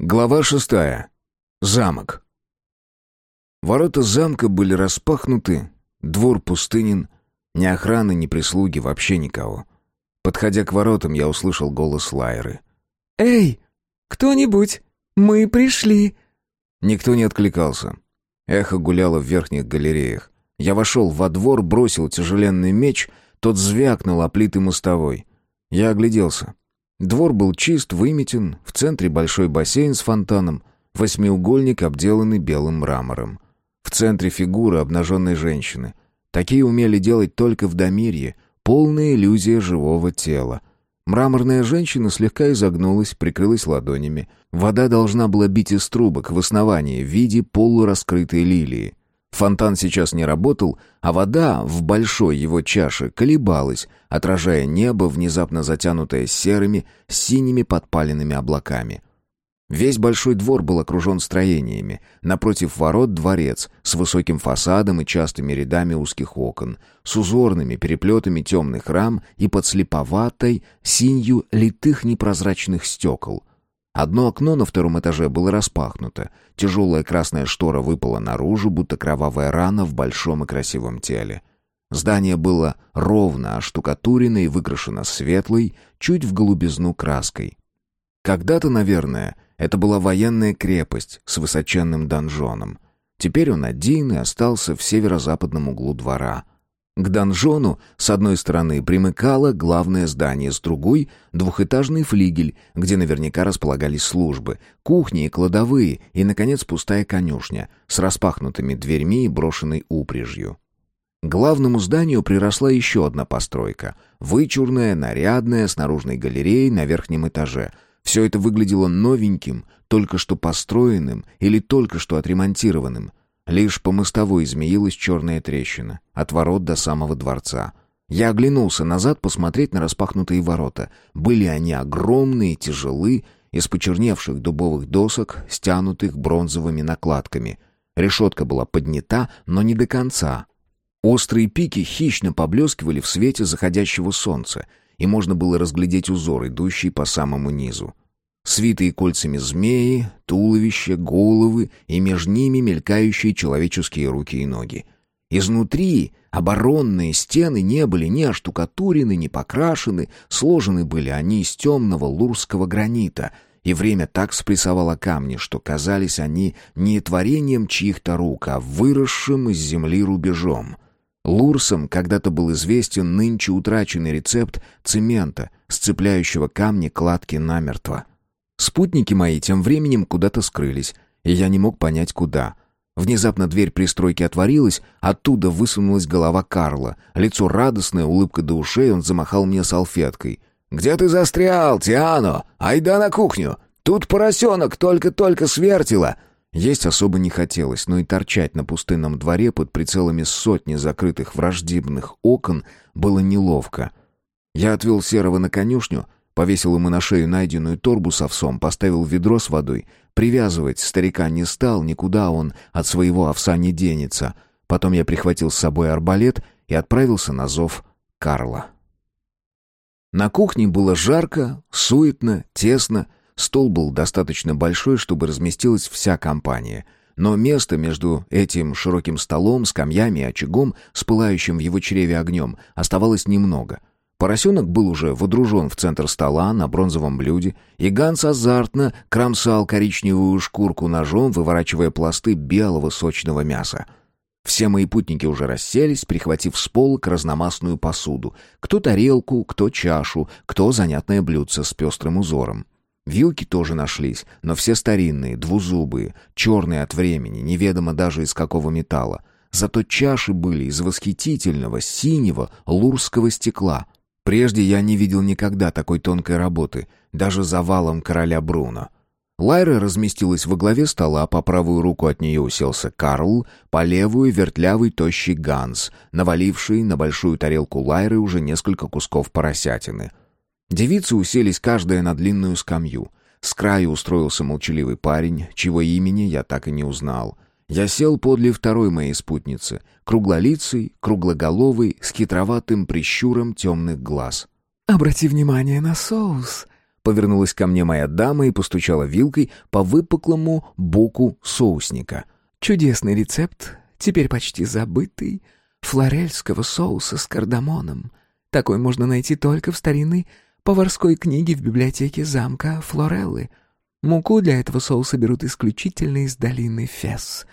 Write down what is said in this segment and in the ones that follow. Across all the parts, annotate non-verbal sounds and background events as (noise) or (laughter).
Глава шестая. Замок. Ворота замка были распахнуты, двор пустынен, ни охраны, ни прислуги, вообще никого. Подходя к воротам, я услышал голос Лайры. «Эй, кто-нибудь, мы пришли!» Никто не откликался. Эхо гуляло в верхних галереях. Я вошел во двор, бросил тяжеленный меч, тот звякнул о плиты мостовой. Я огляделся. Двор был чист, выметен, в центре большой бассейн с фонтаном, восьмиугольник, обделанный белым мрамором. В центре фигура обнаженной женщины. Такие умели делать только в Дамирье, полная иллюзия живого тела. Мраморная женщина слегка изогнулась, прикрылась ладонями. Вода должна была бить из трубок в основании в виде полураскрытой лилии. Фонтан сейчас не работал, а вода в большой его чаше колебалась, отражая небо, внезапно затянутое серыми, синими подпаленными облаками. Весь большой двор был окружен строениями. Напротив ворот дворец с высоким фасадом и частыми рядами узких окон, с узорными переплетами темных рам и подслеповатой синью литых непрозрачных стекол — Одно окно на втором этаже было распахнуто. Тяжелая красная штора выпала наружу, будто кровавая рана в большом и красивом теле. Здание было ровно оштукатурено и выкрашено светлой, чуть в голубизну краской. Когда-то, наверное, это была военная крепость с высоченным донжоном. Теперь он один и остался в северо-западном углу двора — к донжону с одной стороны примыкало главное здание, с другой — двухэтажный флигель, где наверняка располагались службы, кухни и кладовые, и, наконец, пустая конюшня с распахнутыми дверьми и брошенной упряжью. К главному зданию приросла еще одна постройка. Вычурная, нарядная, с наружной галереей на верхнем этаже. Все это выглядело новеньким, только что построенным или только что отремонтированным — Лишь по мостовой измеилась черная трещина, от ворот до самого дворца. Я оглянулся назад посмотреть на распахнутые ворота. Были они огромные, тяжелы, из почерневших дубовых досок, стянутых бронзовыми накладками. Решетка была поднята, но не до конца. Острые пики хищно поблескивали в свете заходящего солнца, и можно было разглядеть узор, идущий по самому низу. Свитые кольцами змеи, туловища, головы и между ними мелькающие человеческие руки и ноги. Изнутри оборонные стены не были ни оштукатурены, ни покрашены, сложены были они из темного лурского гранита, и время так спрессовало камни, что казались они не творением чьих-то рук, а выросшим из земли рубежом. Лурсом когда-то был известен нынче утраченный рецепт цемента, сцепляющего камни кладки намертво. Спутники мои тем временем куда-то скрылись, и я не мог понять, куда. Внезапно дверь пристройки отворилась, оттуда высунулась голова Карла. Лицо радостное, улыбка до ушей, он замахал мне салфеткой. «Где ты застрял, Тиано? Айда на кухню! Тут поросенок только-только свертила!» Есть особо не хотелось, но и торчать на пустынном дворе под прицелами сотни закрытых враждебных окон было неловко. Я отвел Серого на конюшню, Повесил ему на шею найденную торбу с овсом, поставил ведро с водой. Привязывать старика не стал, никуда он от своего овса не денется. Потом я прихватил с собой арбалет и отправился на зов Карла. На кухне было жарко, суетно, тесно. Стол был достаточно большой, чтобы разместилась вся компания. Но места между этим широким столом, скамьями и очагом, с пылающим в его чреве огнем, оставалось немного — Поросенок был уже водружен в центр стола на бронзовом блюде, и Ганс азартно кромсал коричневую шкурку ножом, выворачивая пласты белого сочного мяса. Все мои путники уже расселись, прихватив с полок разномастную посуду. Кто тарелку, кто чашу, кто занятное блюдце с пестрым узором. Вилки тоже нашлись, но все старинные, двузубые, черные от времени, неведомо даже из какого металла. Зато чаши были из восхитительного синего лурского стекла — Прежде я не видел никогда такой тонкой работы, даже за валом короля Бруно. Лайра разместилась во главе стола, по правую руку от нее уселся Карл, по левую — вертлявый тощий Ганс, наваливший на большую тарелку Лайры уже несколько кусков поросятины. Девицы уселись каждая на длинную скамью. С краю устроился молчаливый парень, чего имени я так и не узнал — я сел подле второй моей спутницы, круглолицей, круглоголовой, с хитроватым прищуром темных глаз. «Обрати внимание на соус», — повернулась ко мне моя дама и постучала вилкой по выпуклому боку соусника. «Чудесный рецепт, теперь почти забытый, флорельского соуса с кардамоном. Такой можно найти только в старинной поварской книге в библиотеке замка Флореллы. Муку для этого соуса берут исключительно из долины Фес.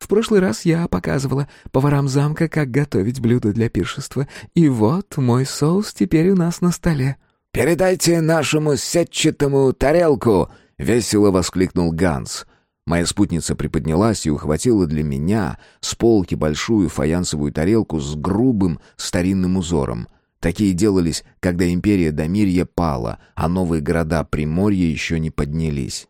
В прошлый раз я показывала поварам замка, как готовить блюда для пиршества, и вот мой соус теперь у нас на столе». «Передайте нашему сетчатому тарелку!» — весело воскликнул Ганс. Моя спутница приподнялась и ухватила для меня с полки большую фаянсовую тарелку с грубым старинным узором. Такие делались, когда империя Дамирья пала, а новые города Приморья еще не поднялись.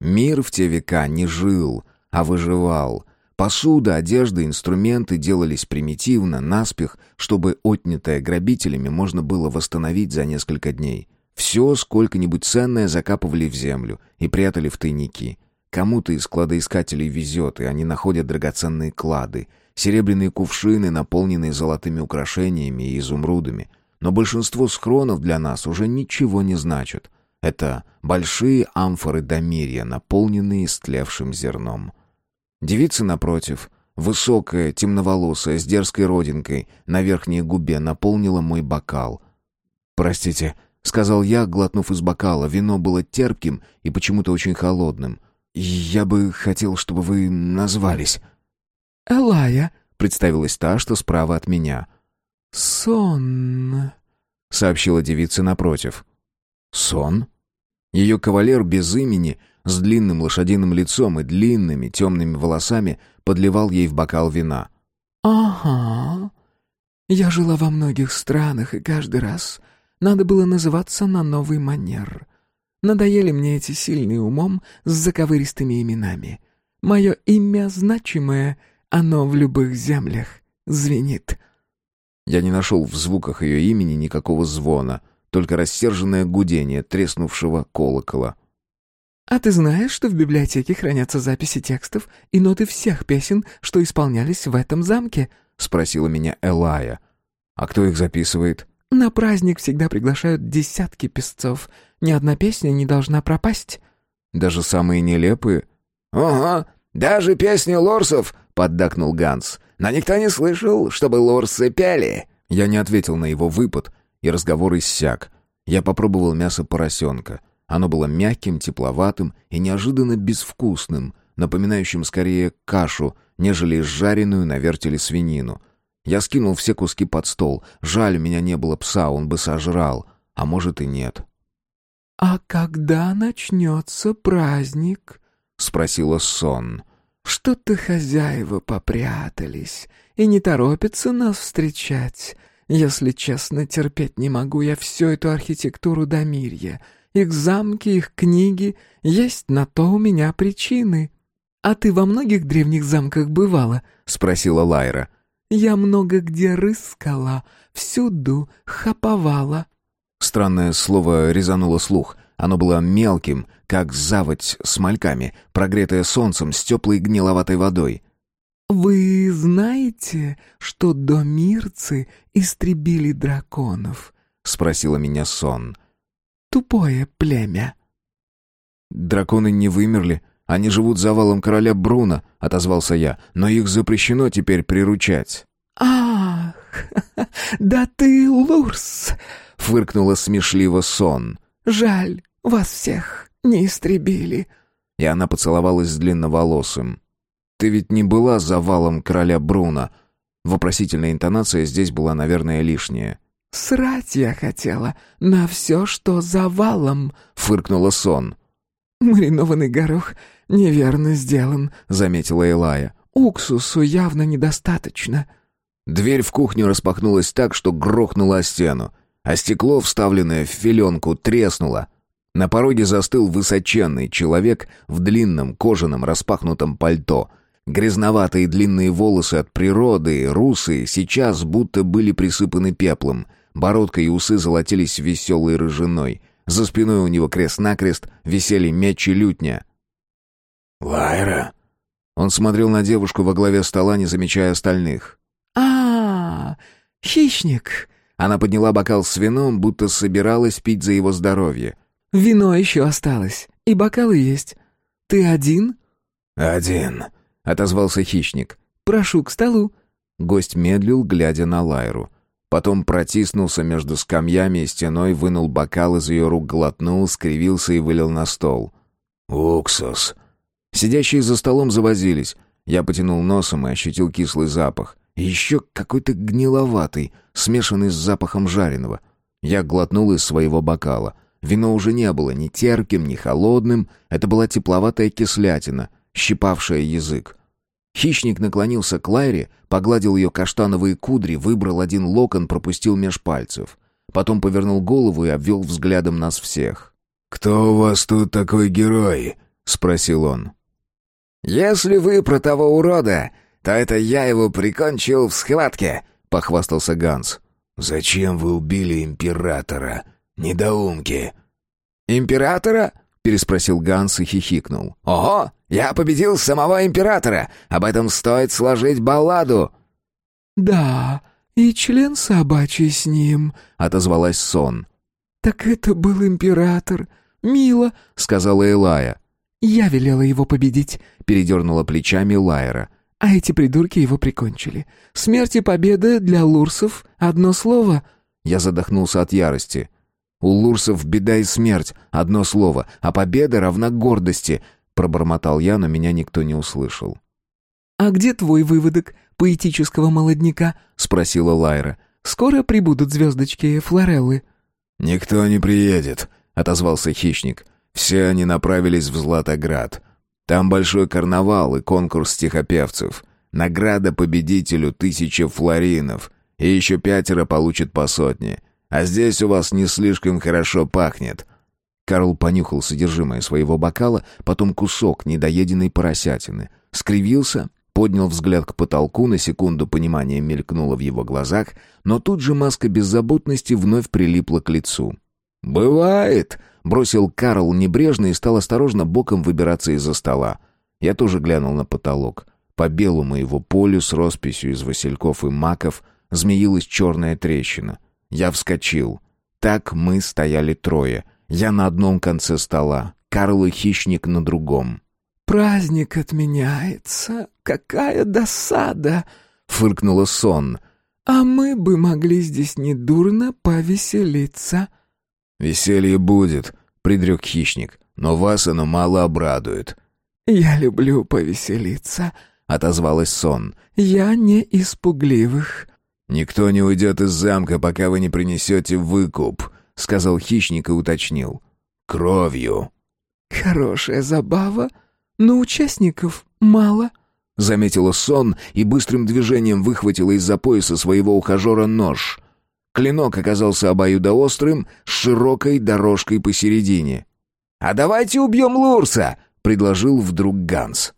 Мир в те века не жил, а выживал — Посуда, одежда, инструменты делались примитивно, наспех, чтобы отнятое грабителями можно было восстановить за несколько дней. Все сколько-нибудь ценное закапывали в землю и прятали в тайники. Кому-то из кладоискателей везет, и они находят драгоценные клады, серебряные кувшины, наполненные золотыми украшениями и изумрудами. Но большинство схронов для нас уже ничего не значат. Это большие амфоры Дамирья, наполненные истлевшим зерном. Девица, напротив, высокая, темноволосая, с дерзкой родинкой, на верхней губе наполнила мой бокал. «Простите», — сказал я, глотнув из бокала. Вино было терпким и почему-то очень холодным. «Я бы хотел, чтобы вы назвались». «Элая», — представилась та, что справа от меня. «Сон», — сообщила девица напротив. «Сон?» Ее кавалер без имени — с длинным лошадиным лицом и длинными темными волосами подливал ей в бокал вина. «Ага. Я жила во многих странах, и каждый раз надо было называться на новый манер. Надоели мне эти сильные умом с заковыристыми именами. Мое имя значимое, оно в любых землях звенит». Я не нашел в звуках ее имени никакого звона, только рассерженное гудение треснувшего колокола. «А ты знаешь, что в библиотеке хранятся записи текстов и ноты всех песен, что исполнялись в этом замке?» — спросила меня Элая. «А кто их записывает?» «На праздник всегда приглашают десятки песцов. Ни одна песня не должна пропасть». «Даже самые нелепые?» «Ага, даже песни лорсов!» — поддакнул Ганс. «Но никто не слышал, чтобы лорсы пели!» Я не ответил на его выпад, и разговор иссяк. Я попробовал мясо поросенка — оно было мягким, тепловатым и неожиданно безвкусным, напоминающим скорее кашу, нежели жареную на вертеле свинину. Я скинул все куски под стол. Жаль, у меня не было пса, он бы сожрал. А может и нет. «А когда начнется праздник?» — спросила Сон. «Что-то хозяева попрятались и не торопятся нас встречать. Если честно, терпеть не могу я всю эту архитектуру Дамирья. Их замки, их книги, есть на то у меня причины. А ты во многих древних замках бывала? спросила Лайра. Я много где рыскала, всюду хаповала. Странное слово резануло слух. Оно было мелким, как заводь с мальками, прогретое солнцем с теплой гниловатой водой. «Вы знаете, что домирцы истребили драконов?» — спросила меня сон тупое племя». «Драконы не вымерли. Они живут за валом короля Бруна», — отозвался я. «Но их запрещено теперь приручать». «Ах, (laughs) да ты Лурс!» — фыркнула смешливо сон. «Жаль, вас всех не истребили». И она поцеловалась с длинноволосым. «Ты ведь не была за валом короля Бруна?» Вопросительная интонация здесь была, наверное, лишняя. «Срать я хотела на все, что завалом», — фыркнула сон. «Маринованный горох неверно сделан», — заметила Элая. «Уксусу явно недостаточно». Дверь в кухню распахнулась так, что грохнула о стену, а стекло, вставленное в филенку, треснуло. На пороге застыл высоченный человек в длинном кожаном распахнутом пальто. Грязноватые длинные волосы от природы, русые, сейчас будто были присыпаны пеплом. Бородка и усы золотились веселой рыжиной. За спиной у него крест-накрест висели меч и лютня. «Лайра?» Он смотрел на девушку во главе стола, не замечая остальных. а, -а, -а хищник!» Она подняла бокал с вином, будто собиралась пить за его здоровье. Вино еще осталось, и бокалы есть. Ты один?» «Один», — отозвался хищник. «Прошу к столу». Гость медлил, глядя на Лайру. Потом протиснулся между скамьями и стеной, вынул бокал из ее рук, глотнул, скривился и вылил на стол. «Уксус». Сидящие за столом завозились. Я потянул носом и ощутил кислый запах. Еще какой-то гниловатый, смешанный с запахом жареного. Я глотнул из своего бокала. Вино уже не было ни терпким, ни холодным. Это была тепловатая кислятина, щипавшая язык. Хищник наклонился к Лайре, погладил ее каштановые кудри, выбрал один локон, пропустил меж пальцев. Потом повернул голову и обвел взглядом нас всех. «Кто у вас тут такой герой?» — спросил он. «Если вы про того урода, то это я его прикончил в схватке», — похвастался Ганс. «Зачем вы убили императора? Недоумки!» «Императора?» — переспросил Ганс и хихикнул. «Ого! Я победил самого императора! Об этом стоит сложить балладу!» «Да, и член собачий с ним», — отозвалась Сон. «Так это был император. Мило», — сказала Элая. «Я велела его победить», — передернула плечами Лайра. «А эти придурки его прикончили. Смерть и победа для лурсов — одно слово». Я задохнулся от ярости. «У лурсов беда и смерть — одно слово, а победа равна гордости», — пробормотал я, но меня никто не услышал. «А где твой выводок поэтического молодняка?» — спросила Лайра. «Скоро прибудут звездочки Флореллы». «Никто не приедет», — отозвался хищник. Все они направились в Златоград. Там большой карнавал и конкурс стихопевцев. Награда победителю тысяча флоринов. И еще пятеро получат по сотне. А здесь у вас не слишком хорошо пахнет». Карл понюхал содержимое своего бокала, потом кусок недоеденной поросятины. Скривился, поднял взгляд к потолку, на секунду понимание мелькнуло в его глазах, но тут же маска беззаботности вновь прилипла к лицу. «Бывает», Бросил Карл небрежно и стал осторожно боком выбираться из-за стола. Я тоже глянул на потолок. По белому его полю с росписью из васильков и маков змеилась черная трещина. Я вскочил. Так мы стояли трое. Я на одном конце стола, Карл и хищник на другом. «Праздник отменяется. Какая досада!» — фыркнула сон. «А мы бы могли здесь недурно повеселиться». «Веселье будет», — предрек хищник, — «но вас оно мало обрадует». «Я люблю повеселиться», — отозвалась сон. «Я не испугливых». «Никто не уйдет из замка, пока вы не принесете выкуп», — сказал хищник и уточнил. «Кровью». «Хорошая забава, но участников мало», — заметила сон и быстрым движением выхватила из-за пояса своего ухажера нож. Клинок оказался обоюдоострым, с широкой дорожкой посередине. «А давайте убьем Лурса!» — предложил вдруг Ганс.